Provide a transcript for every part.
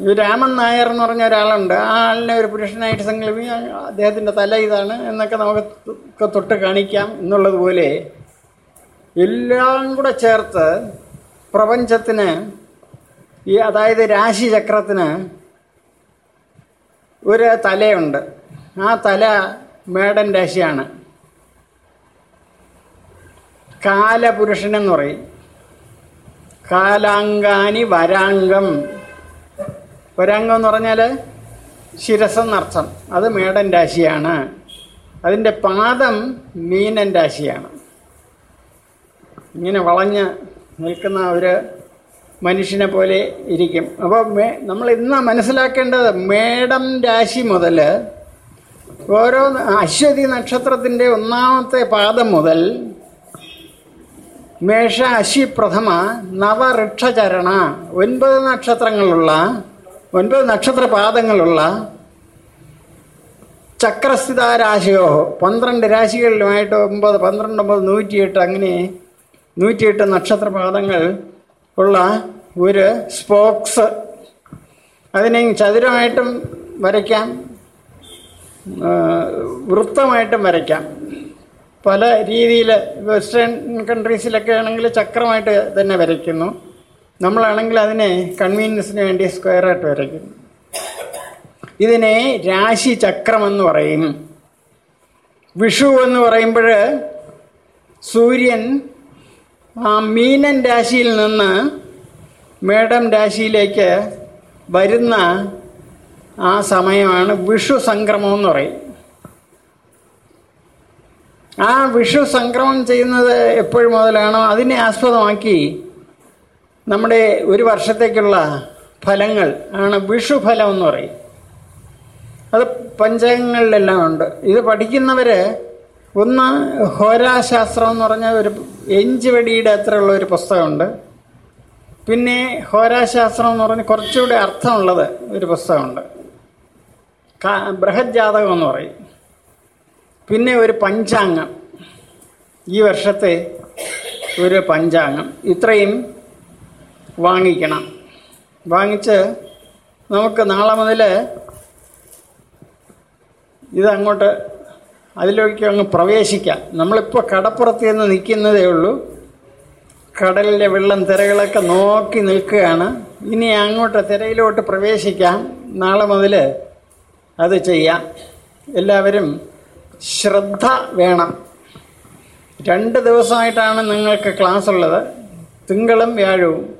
ഈ രാമൻ നായർ എന്ന് പറഞ്ഞ ഒരാളുണ്ട്. ആ ആളിനെ ഒരു പുരുഷനായിട്ട് സങ്കല്പിക്കാം അദ്ദേഹത്തിന്റെ തല ഇതാണ് എന്നൊക്കെ നമുക്ക് തൊട്ട് കാണിക്കാം എന്നുള്ളതുപോലെ എല്ലാം കൂടെ ചേർത്ത് പ്രപഞ്ചത്തിന് ഈ അതായത് രാശിചക്രത്തിന് ഒരു തലയുണ്ട്. ആ തല മേടൻ രാശിയാണ്. കാലപുരുഷനെന്ന് പറയും. കാലാങ്കാനി വരാംഗം. വരാംഗം എന്ന് പറഞ്ഞാൽ ശിരസെന്നർത്ഥം അത് മേടൻ രാശിയാണ്. അതിന്റെ പാദം മീനൻ രാശിയാണ്. ഇങ്ങനെ വളഞ്ഞ് നിൽക്കുന്ന ഒരു മനുഷ്യനെ പോലെ ഇരിക്കും. അപ്പോൾ മേ നമ്മൾ ഇന്ന് മനസ്സിലാക്കേണ്ടത് മേടം രാശി മുതൽ ഓരോ അശ്വതി നക്ഷത്രത്തിന്റെ ഒന്നാമത്തെ പാദം മുതൽ മേഷ അശ്വി പ്രഥമ നവഋക്ഷചരണ ഒൻപത് നക്ഷത്രങ്ങളുള്ള ഒൻപത് നക്ഷത്ര പാദങ്ങളുള്ള ചക്രസ്ഥിത രാശിയോ പന്ത്രണ്ട് രാശികളിലുമായിട്ട് ഒമ്പത് പന്ത്രണ്ട് ഒമ്പത് നൂറ്റിയെട്ട് അങ്ങനെ നൂറ്റിയെട്ട് നക്ഷത്രപാദങ്ങൾ ഉള്ള ഒരു സ്പോക്സ്. അതിനെ ചതുരമായിട്ടും വരയ്ക്കാം വൃത്തമായിട്ടും വരയ്ക്കാം. പല രീതിയിൽ വെസ്റ്റേൺ കൺട്രീസിലൊക്കെ ആണെങ്കിൽ ചക്രമായിട്ട് തന്നെ വരയ്ക്കുന്നു. നമ്മളാണെങ്കിൽ അതിനെ കൺവീനിയൻസിന് വേണ്ടി സ്ക്വയറായിട്ട് വരയ്ക്കും. ഇതിനെ രാശി ചക്രമെന്ന് പറയും. വിഷു എന്ന് പറയുമ്പോൾ സൂര്യൻ ആ മീനൻ രാശിയിൽ നിന്ന് മേടം രാശിയിലേക്ക് വരുന്ന ആ സമയമാണ് വിഷു സംക്രമം എന്ന് പറയും. ആ വിഷു സംക്രമം ചെയ്യുന്നത് എപ്പോഴും മുതലാണോ? അതിനെ ആസ്പദമാക്കി നമ്മുടെ ഒരു വർഷത്തേക്കുള്ള ഫലങ്ങൾ ആണ് വിഷുഫലം എന്ന് പറയും. അത് പഞ്ചകങ്ങളിലെല്ലാം ഉണ്ട്. ഇത് പഠിക്കുന്നവര് ഒന്ന് ഹോരാശാസ്ത്രം എന്ന് പറഞ്ഞ ഒരു എഞ്ച് വെടിയുടെ അത്രയുള്ള ഒരു പുസ്തകമുണ്ട്. പിന്നെ ഹോരാശാസ്ത്രം എന്ന് പറഞ്ഞ് കുറച്ചുകൂടി അർത്ഥമുള്ളത് ഒരു പുസ്തകമുണ്ട്. കാ- ബൃഹത് ജാതകം എന്ന് പറയും. പിന്നെ ഒരു പഞ്ചാംഗം. ഈ വർഷത്തെ ഒരു പഞ്ചാംഗം. ഇത്രയും വാങ്ങിക്കണം. വാങ്ങിച്ച് നമുക്ക് നാളെ മുതൽ ഇതങ്ങോട്ട് അതിലേക്ക് അങ്ങ് പ്രവേശിക്കാം. നമ്മളിപ്പോൾ കടപ്പുറത്ത് നിന്ന് നിൽക്കുന്നതേ ഉള്ളൂ. കടലിലെ വെള്ളം തിരകളൊക്കെ നോക്കി നിൽക്കുകയാണ്. ഇനി അങ്ങോട്ട് തിരയിലോട്ട് പ്രവേശിക്കാം. നാളെ മുതൽ അത് ചെയ്യാം. എല്ലാവരും ശ്രദ്ധ വേണം. രണ്ട് ദിവസമായിട്ടാണ് നിങ്ങൾക്ക് ക്ലാസ് ഉള്ളത് തിങ്കളും വ്യാഴവും.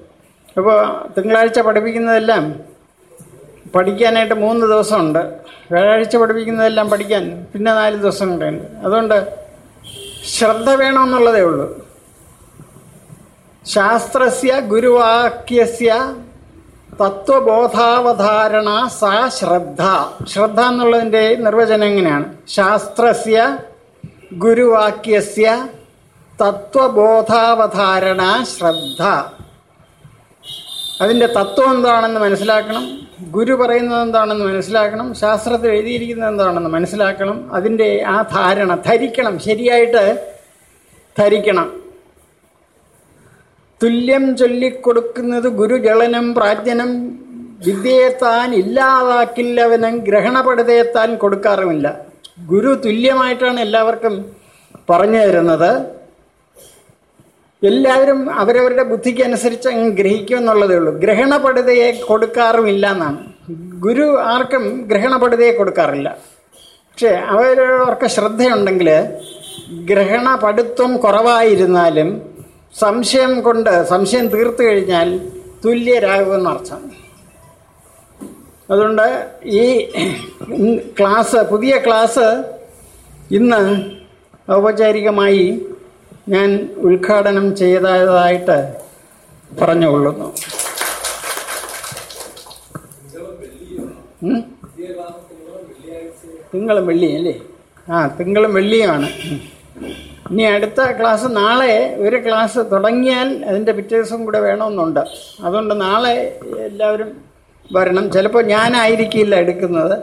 അപ്പോൾ തിങ്കളാഴ്ച പഠിപ്പിക്കുന്നതെല്ലാം പഠിക്കാനായിട്ട് മൂന്ന് ദിവസമുണ്ട്. വ്യാഴാഴ്ച പഠിപ്പിക്കുന്നതെല്ലാം പഠിക്കാൻ പിന്നെ നാല് ദിവസം കൂടെയുണ്ട് അതുകൊണ്ട് ശ്രദ്ധ വേണമെന്നുള്ളതേ ഉള്ളൂ. ശാസ്ത്രസ്യ ഗുരുവാക്യസ്യ തത്വബോധാവധാരണ സാ ശ്രദ്ധ. ശ്രദ്ധ എന്നുള്ളതിന്റെ നിർവചനം എങ്ങനെയാണ്? ശാസ്ത്രസ്യ ഗുരുവാക്യസ്യ തത്വബോധാവധാരണ ശ്രദ്ധ. അതിന്റെ തത്വം എന്താണെന്ന് മനസ്സിലാക്കണം. ഗുരു പറയുന്നത് എന്താണെന്ന് മനസ്സിലാക്കണം. ശാസ്ത്രത്തിൽ എഴുതിയിരിക്കുന്നത് എന്താണെന്ന് മനസ്സിലാക്കണം. അതിന്റെ ആ ധാരണ ധരിക്കണം. ശരിയായിട്ട് ധരിക്കണം. തുല്യം ചൊല്ലിക്കൊടുക്കുന്നത് ഗുരുജളനം പ്രാജ്ഞനം. വിദ്യയെ താൻ ഇല്ലാതാക്കില്ലവനും ഗ്രഹണപടുതയെ താൻ കൊടുക്കാറുമില്ല. ഗുരു തുല്യമായിട്ടാണ് എല്ലാവർക്കും പറഞ്ഞു തരുന്നത്. എല്ലാവരും അവരവരുടെ ബുദ്ധിക്ക് അനുസരിച്ച് അങ്ങ് ഗ്രഹിക്കും എന്നുള്ളതേ ഉള്ളൂ. ഗ്രഹണപടുതയെ കൊടുക്കാറുമില്ല എന്നാണ്. ഗുരു ആർക്കും ഗ്രഹണപടുതയെ കൊടുക്കാറില്ല. പക്ഷേ അവരവർക്ക് ശ്രദ്ധയുണ്ടെങ്കിൽ ഗ്രഹണപടുത്വം കുറവായിരുന്നാലും സംശയം കൊണ്ട് സംശയം തീർത്തു കഴിഞ്ഞാൽ തുല്യരാകുമെന്നർത്ഥം അതുകൊണ്ട് ഈ ക്ലാസ് പുതിയ ക്ലാസ് ഇന്ന് ഔപചാരികമായി ഞാൻ ഉദ്ഘാടനം ചെയ്തതായിട്ട് പറഞ്ഞുകൊള്ളുന്നു? തിങ്കളും വെള്ളിയും അല്ലേ? ആ തിങ്കളും വെള്ളിയുമാണ്. ഇനി അടുത്ത ക്ലാസ് നാളെ ഒരു ക്ലാസ് തുടങ്ങിയാൽ അതിന്റെ പിറ്റേ ദിവസം കൂടെ വേണമെന്നുണ്ട്. അതുകൊണ്ട് നാളെ എല്ലാവരും വരണം. ചിലപ്പോൾ ഞാനായിരിക്കില്ല എടുക്കുന്നത്.